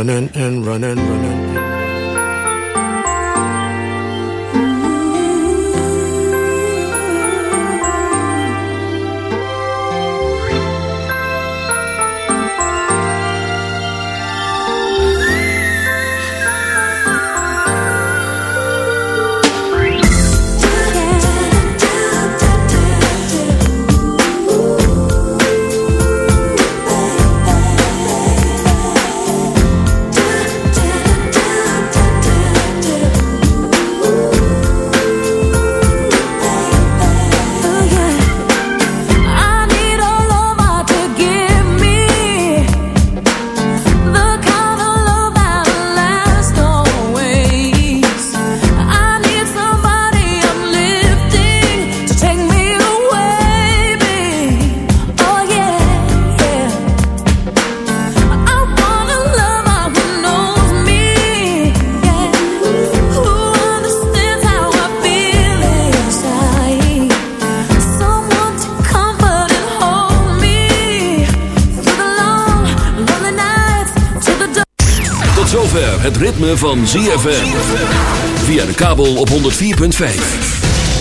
Running, and running, running. Ritme van ZFM. Via de kabel op 104.5.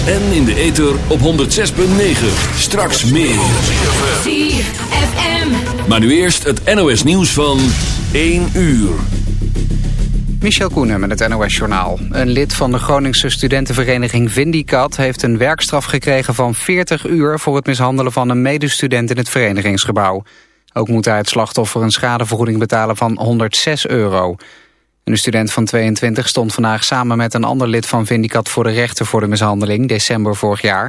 En in de ether op 106.9. Straks meer. ZFM. Maar nu eerst het NOS nieuws van 1 uur. Michel Koenen met het NOS-journaal. Een lid van de Groningse studentenvereniging Vindicat... heeft een werkstraf gekregen van 40 uur... voor het mishandelen van een medestudent in het verenigingsgebouw. Ook moet hij het slachtoffer een schadevergoeding betalen van 106 euro. Een student van 22 stond vandaag samen met een ander lid van Vindicat... voor de rechter voor de mishandeling, december vorig jaar.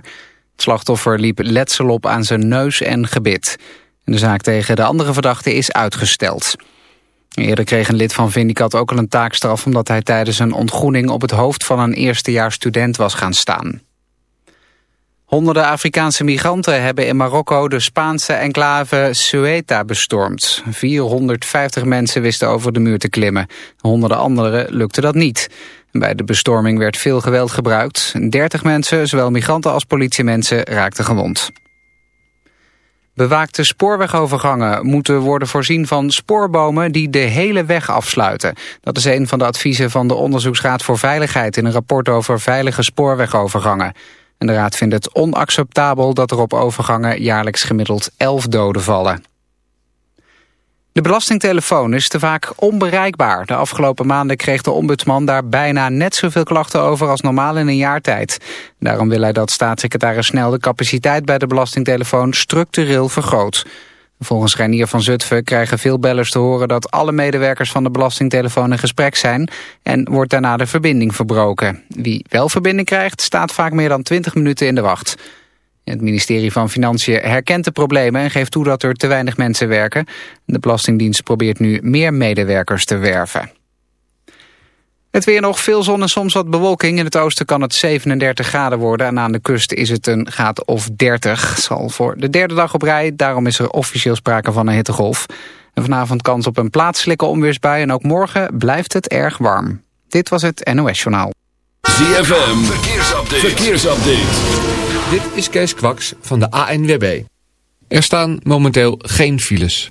Het slachtoffer liep letsel op aan zijn neus en gebit. De zaak tegen de andere verdachte is uitgesteld. Eerder kreeg een lid van Vindicat ook al een taakstraf... omdat hij tijdens een ontgroening op het hoofd van een eerstejaars student was gaan staan. Honderden Afrikaanse migranten hebben in Marokko de Spaanse enclave Ceuta bestormd. 450 mensen wisten over de muur te klimmen. Honderden anderen lukte dat niet. Bij de bestorming werd veel geweld gebruikt. 30 mensen, zowel migranten als politiemensen, raakten gewond. Bewaakte spoorwegovergangen moeten worden voorzien van spoorbomen die de hele weg afsluiten. Dat is een van de adviezen van de Onderzoeksraad voor Veiligheid in een rapport over veilige spoorwegovergangen. En de raad vindt het onacceptabel dat er op overgangen jaarlijks gemiddeld 11 doden vallen. De belastingtelefoon is te vaak onbereikbaar. De afgelopen maanden kreeg de ombudsman daar bijna net zoveel klachten over als normaal in een jaar tijd. Daarom wil hij dat staatssecretaris Snel de capaciteit bij de belastingtelefoon structureel vergroot. Volgens Reinier van Zutphen krijgen veel bellers te horen dat alle medewerkers van de belastingtelefoon in gesprek zijn en wordt daarna de verbinding verbroken. Wie wel verbinding krijgt staat vaak meer dan 20 minuten in de wacht. Het ministerie van Financiën herkent de problemen en geeft toe dat er te weinig mensen werken. De Belastingdienst probeert nu meer medewerkers te werven. Het weer nog veel zon en soms wat bewolking. In het oosten kan het 37 graden worden en aan de kust is het een graad of 30. Zal voor de derde dag op rij, daarom is er officieel sprake van een hittegolf. En vanavond kans op een plaatselijke onweersbui en ook morgen blijft het erg warm. Dit was het NOS Journaal. ZFM, verkeersupdate. verkeersupdate. Dit is Kees Kwaks van de ANWB. Er staan momenteel geen files.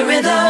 the rhythm.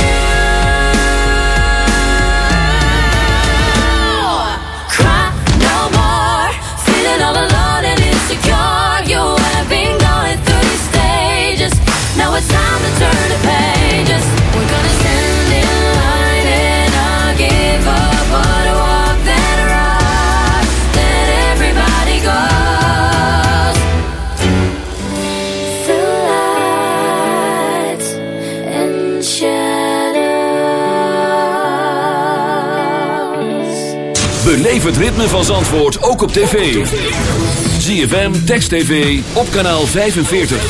Beleef het ritme van Zandvoort ook op tv. ZFM, Text TV, op kanaal 45.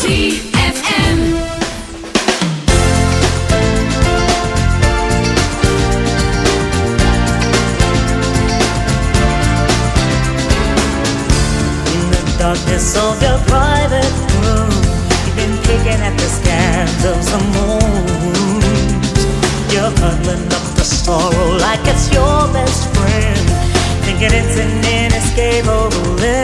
ZFM. In the darkness of your private room, you've been picking at the scans of some wounds. You're cuddling up the sorrow like it's your best friend, thinking it's an inescapable.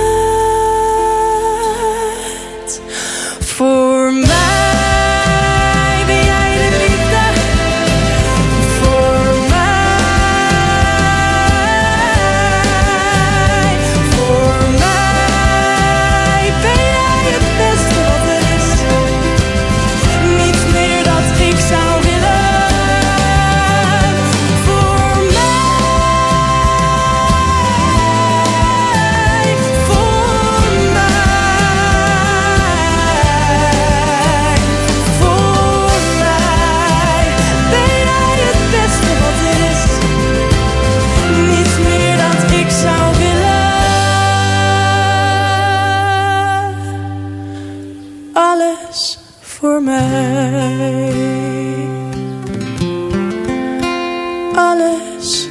Alles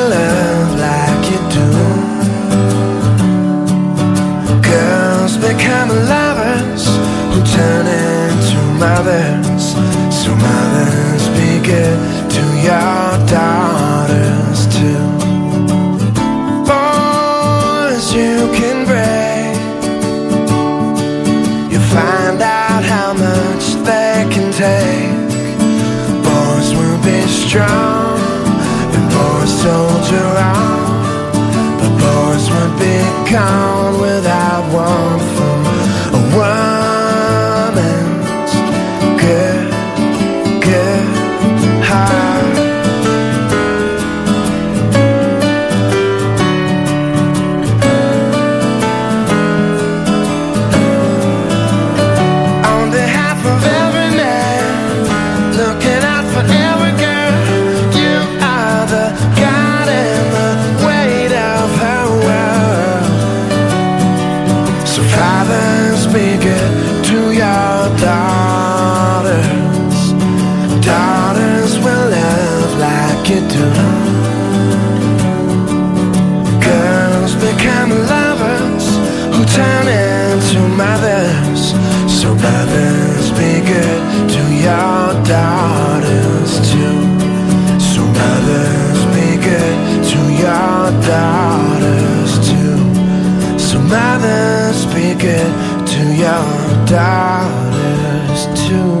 Become lovers who turn into mothers. So mothers be good to your daughters too. Boys, you can break. You find out how much they can take. Boys will be strong, and boys soldier on gone without one phone. Turn into mothers. So mothers, be good to your daughters too. So mothers, be good to your daughters too. So mothers, be good to your daughters too.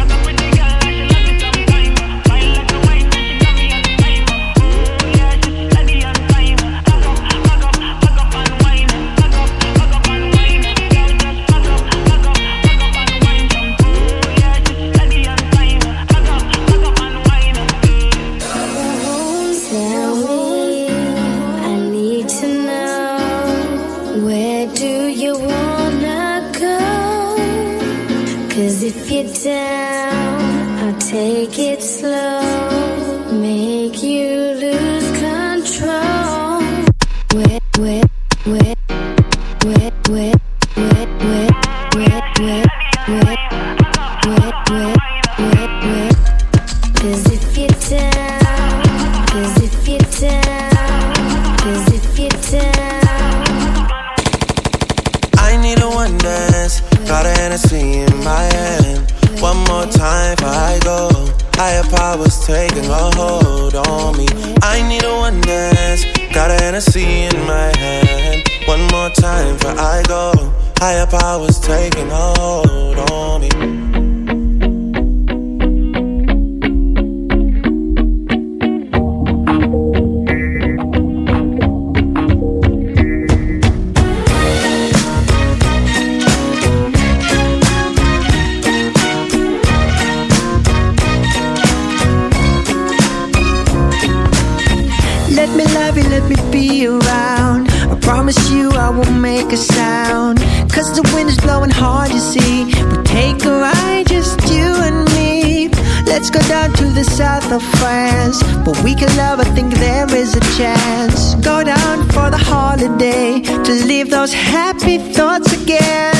Holiday to leave those happy thoughts again.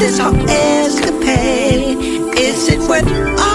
This whole escapade? Is it worth